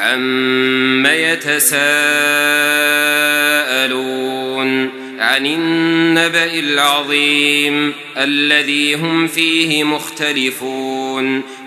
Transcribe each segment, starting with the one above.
عَمَّ يتساءلون عن النبأ العظيم الذي هم فيه مختلفون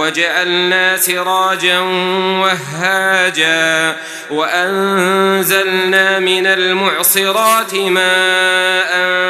وجعلنا سراجا وهاجا وأنزلنا من المعصرات ماءً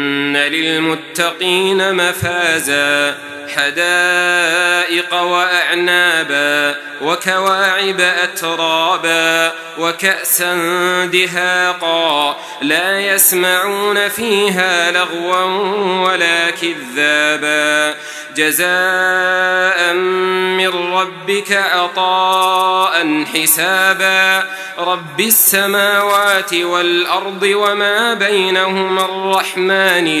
ان للمتقين مفازا حدائق واعنابا وكواعب اترابا وكأسا دهاقا. لا يسمعون فيها لغوا ولا كذابا. جزاء من ربك عطاء حسابا. رب السماوات والارض وما بينهما الرحمن